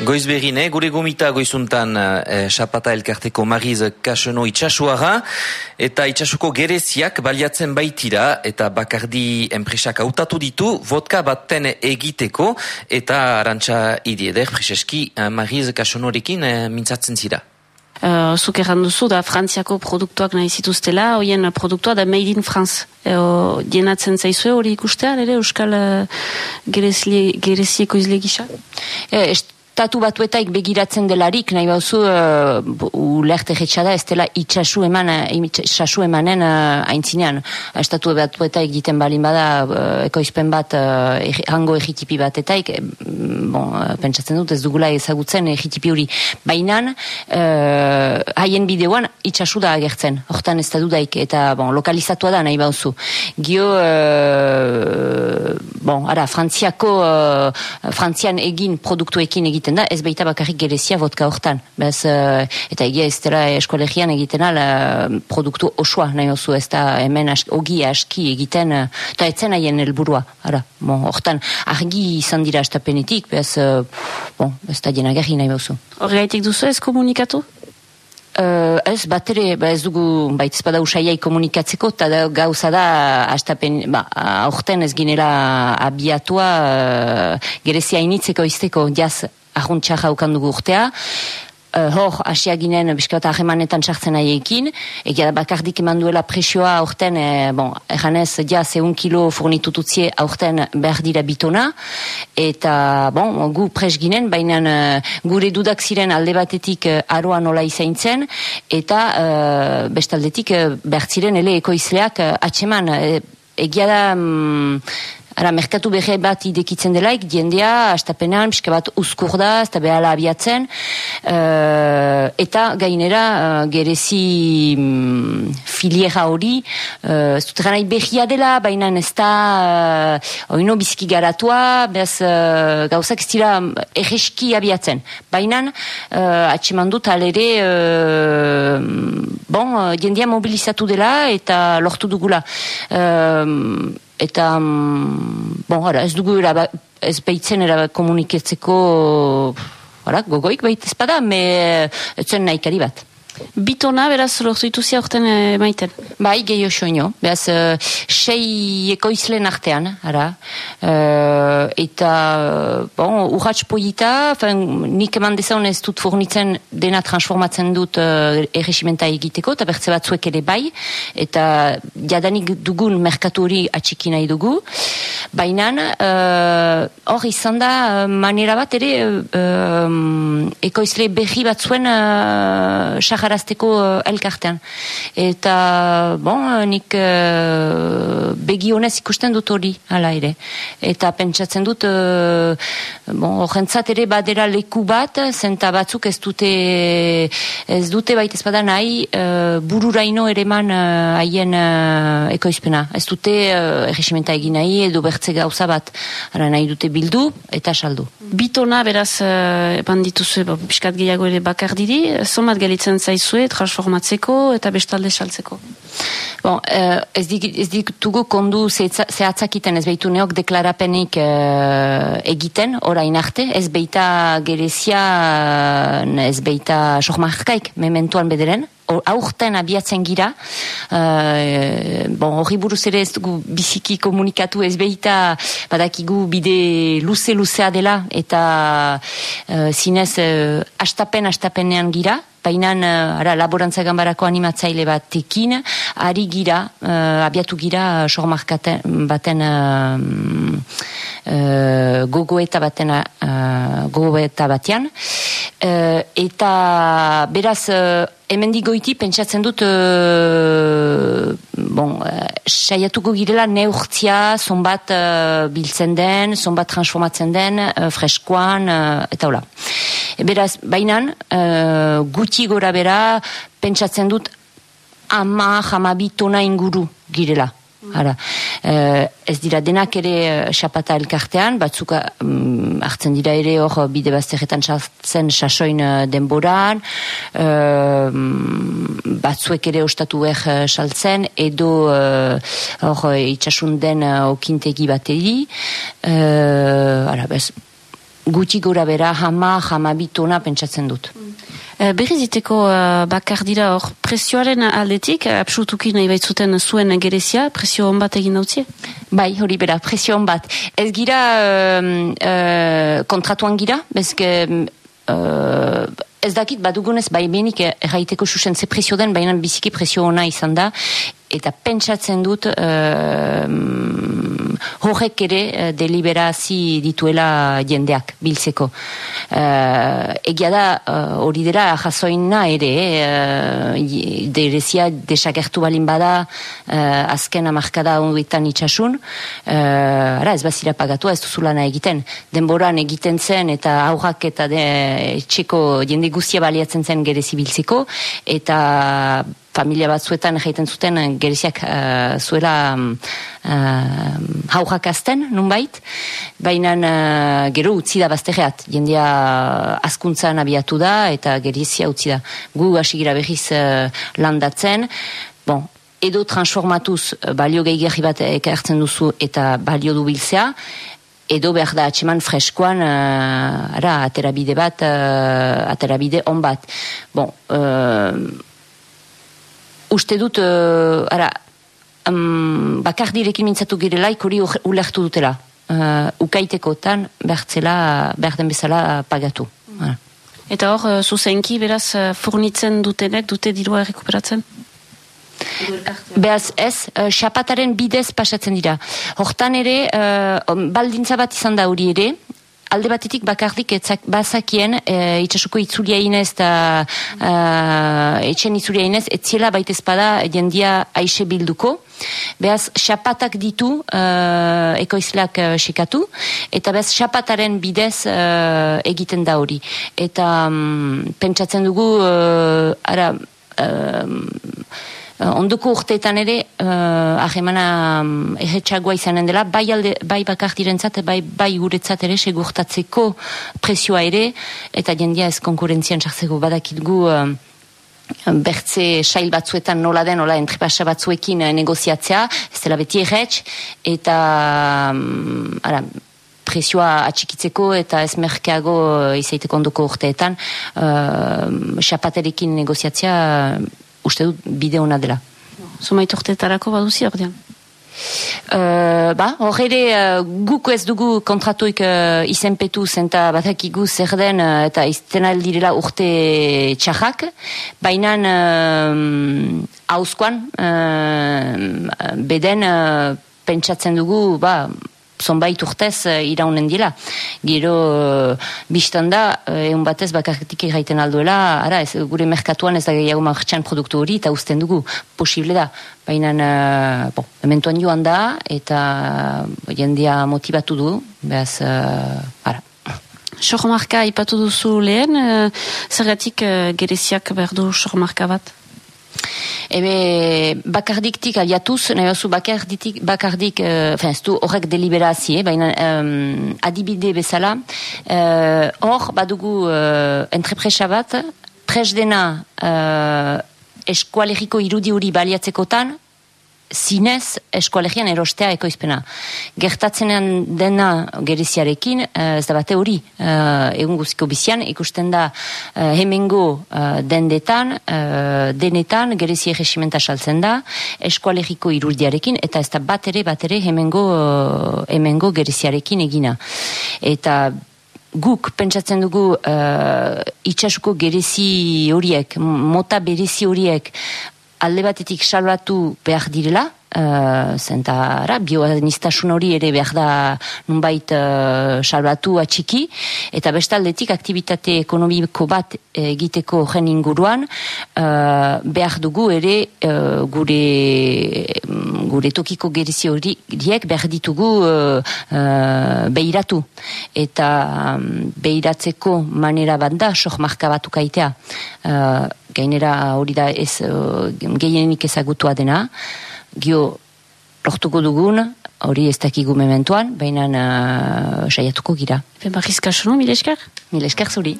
Goiz berine, gure gomita goizuntan eh, Xapata elkarteko Mariz Kaseno itxasuara eta itxasuko gereziak baliatzen baitira eta bakardi enpresak hautatu ditu vodka baten egiteko eta arantxa idieder, preseski eh, Mariz Kasenorekin eh, mintzatzen zira. Uh, zuk erran duzu da Frantziako produktuak nahi zituztela, hoien produktua da Made in France. Uh, dienatzen zaizue hori ikustea, ere Euskal uh, gerezieko izle gisa? Eh, estatu batuetaik begiratzen delarik, nahi bauzu, uh, ulerte jetxada, ez dela itxasu eman, eh, itxasu emanen uh, aintzinean. Estatu batuetaik egiten balin bada, uh, ekoizpen bat, uh, hango egitipi batetaik, bon, uh, pentsatzen dut, ez dugula ezagutzen egitipi hori. Bainan, uh, haien bideoan itxasu da agertzen, hortan ez da dudaik, eta bon, lokalizatua da nahi bauzu. Gio, uh, bon, ara, frantziako, uh, frantzian egin produktuekin egiten da, ez baita bakarrik gerezia vodka hortan. Bez, uh, eta egia ez dela eskolegian egiten ala uh, produktu osoa, nahi oso ez da hemen as, ogi aski egiten, uh, eta etzen haien helburua. Ara, bon, hortan, argi izan dira estapenetik, bez, uh, bon, ez da jena nahi oso. Horregaitik duzu ez komunikatu? Uh, ez, bat ere, ba ez dugu, baita espada usaiai komunikatzeko, eta gauza da, astapen, ba, aurten ez ginera abiatua, uh, gerezia initzeko izteko, jaz, ahuntxa jaukan dugu urtea, Uh, hor, asia ginen, biskata ahemanetan txartzen aiekin, egia da bakardik eman duela presioa aurten, e, bon, eganez, ja, zeun kilo furnitututzie aurten behar dira bitona, eta, bon, gu pres ginen, baina uh, gure dudak ziren alde batetik uh, aroa nola izaintzen, eta uh, bestaldetik uh, behar ziren ele ekoizleak uh, atseman, egia da, um, Ara, merkatu behe bat idekitzen delaik, diendea, astapenan, pixka bat uzkur da, ez da behala abiatzen, uh, eta gainera, uh, gerezi um, filiera hori, uh, ez dut ganai behia dela, baina ez da, uh, oino biziki garatua, bez, uh, gauzak ez dira egeski abiatzen. Baina, uh, atseman dut alere, uh, bon, diendea mobilizatu dela, eta lortu dugula. Uh, eta mm, bon, ara, ez dugu era, ez baitzen era komuniketzeko ara, gogoik baita ezpada, me etzen naikari bat. Bitona, beraz, lortu dituzia orten e, maiten? Bai, gehi soño. Beraz, uh, sei ekoizlen artean, ara. Uh, eta, bon, urratx poita, nik eman dezaun ez dut fornitzen dena transformatzen dut uh, erresimenta egiteko, eta bertze batzuek ere bai, eta jadanik dugun merkatu hori atxiki nahi dugu. Baina, hor uh, izan da, manera bat ere, uh, ekoizle berri batzuen uh, jarazteko uh, elkartean. Eta, bon, nik uh, begionez ikusten dut hori, ala ere. Eta pentsatzen dut, uh, bon, ere badera leku bat, zenta batzuk ez dute, ez dute baita ezpada nahi, uh, bururaino ere man haien uh, ekoizpena. Ez dute uh, erresimenta egin nahi, edo bertze gauza bat, ara nahi dute bildu, eta saldu. Bitona, beraz, uh, bandituzu, biskat gehiago ere bakar diri, somat galitzen zaizue transformatzeko eta bestalde saltzeko? Bon, uh, ez, dik, ez ditugu kondu zehatzakiten ez behitu neok deklarapenik uh, egiten orain arte, ez beita gerezia, ez beita sohmarkaik mementuan bederen, aurten abiatzen gira, uh, bon, hori buruz ere ez dugu biziki komunikatu ez behita, badakigu bide luze-luzea dela, eta uh, zinez uh, astapen astapenean gira, baina uh, ara, laborantza gambarako animatzaile batekin, ari gira, uh, abiatu gira, sormarkaten baten uh, uh, gogoeta baten uh, gogoeta batean, uh, eta beraz, uh, hemen digoiti pentsatzen dut uh, bon, uh, saiatuko girela neurtzia zonbat uh, biltzen den, zonbat transformatzen den, uh, freskoan, uh, eta hola. Beraz, bainan, uh, guti gora bera, pentsatzen dut ama, jama bitona inguru girela. Ara, ez dira denak ere xapata elkartean, batzuk um, hartzen dira ere hor bide bazterretan sartzen sasoin denboran, batzuek ere ostatu uh, saltzen, edo hor itxasun den okintegi bateri. Ara, bez, guti gora bera hama, hama bitona pentsatzen dut. E, berriz iteko uh, bakar dira hor presioaren aldetik, absolutuki nahi baitzuten zuen gerezia, presio hon bat egin dautzie? Bai, hori bera, presio hon bat. Ez gira uh, uh, kontratuan gira, bezke... Uh, ez dakit badugunez bai benik erraiteko susen ze presio den, baina biziki presio ona izan da, eta pentsatzen dut uh, horrek ere uh, deliberazi dituela jendeak biltzeko. Uh, egia da hori uh, dela jasoina ere, uh, derezia desagertu balin bada uh, azken amarkada onduetan itxasun, uh, ara ez bazira pagatu ez duzulana egiten. Denboran egiten zen eta aurrak eta de, txeko jende guztia baliatzen zen gerezi biltzeko, eta familia batzuetan jaiten zuten eh, gereziak uh, zuela uh, haujak azten, nunbait, baina uh, gero utzi da baztegeat, jendia askuntzan abiatu da eta gerezia utzi da. Gu hasi gira behiz landatzen, bon, edo transformatuz balio gehiagri bat ekartzen duzu eta balio dubiltzea, edo behar da atseman freskoan uh, ara, aterabide bat, uh, aterabide on bat. Bon, uh, uste dut, uh, ara, um, bakardirekin mintzatu girelaik hori ulertu dutela. Uh, ukaitekotan behartzela, behar den bezala pagatu. Eta hor, uh, zuzenki beraz furnitzen dutenek, dute dirua errekuperatzen? Beaz ez, uh, xapataren bidez pasatzen dira. Hortan ere, uh, baldintza bat izan da hori ere, alde batetik bakardik etzak, bazakien e, itxasuko itzulia inez eta e, etxen itzulia inez etziela baita espada jendia aixe bilduko Beaz, xapatak ditu uh, ekoizleak uh, sekatu, eta beaz, xapataren bidez uh, egiten da hori. Eta um, pentsatzen dugu, uh, ara, uh, ondoko urteetan ere uh, ahemana um, erretxagoa izanen dela, bai, alde, bai bakar direntzat, bai, bai guretzat ere segurtatzeko presioa ere, eta jendia ez konkurentzian sartzeko. Badakitgu uh, bertze sail batzuetan nola den, nola entrepasa batzuekin negoziatzea, ez dela beti erretx, eta um, ara, presioa atxikitzeko eta ez merkeago izaiteko ondoko urteetan uh, xapaterekin negoziatzea uste dut bide hona dela. Zumait urteetarako baduzi ordean? Uh, ba, hor ere uh, guk ez dugu kontratuik uh, izenpetu zenta batakigu zer den uh, eta izten aldirela urte txarrak, baina hauzkoan uh, beden uh, pentsatzen dugu ba, zonbait urtez uh, iraunen dila. Gero uh, biztan da, uh, egun batez bakartik egiten alduela, ara, ez, gure merkatuan ez da gehiago martxan produktu hori, eta usten dugu, posible da. Baina, uh, bon, ementuan joan da, eta jendia motivatu du, behaz, uh, ara. Sohomarka ipatu duzu lehen, uh, zergatik uh, gereziak berdu sohomarka bat? Ebe, bakardiktik aliatuz, nahi bakardik, bakardik, bakardik uh, horrek deliberazi, eh, baina um, adibide bezala, uh, hor badugu uh, entrepresa bat, presdena uh, eskualeriko irudi hori baliatzekotan, zinez eskualegian erostea ekoizpena. Gertatzenean dena gereziarekin, uh, ez da bate hori, uh, egun guziko bizian, ikusten da uh, hemengo dendetan, denetan, gerezia egesimenta saltzen da, eskualegiko irurdiarekin, eta ez da bat ere, bat ere, hemengo, hemengo gereziarekin egina. Eta guk pentsatzen dugu uh, itxasuko gerezi horiek, mota berezi horiek alde batetik salbatu behar direla, uh, zentara, bioadnistasun hori ere behar da nunbait uh, salbatu atxiki, eta bestaldetik aktivitate ekonomiko bat egiteko gen inguruan, uh, behar dugu ere uh, gure gure tokiko gerizi horiek behar ditugu uh, uh, behiratu. Eta um, behiratzeko manera bat da, sok marka batukaitea. Uh, gainera hori da ez uh, gehienik ezagutua dena, gio lortuko dugun, hori ez dakigu mementuan, baina uh, saiatuko gira. Ben barrizka sono, mil esker? Mil esker zuri.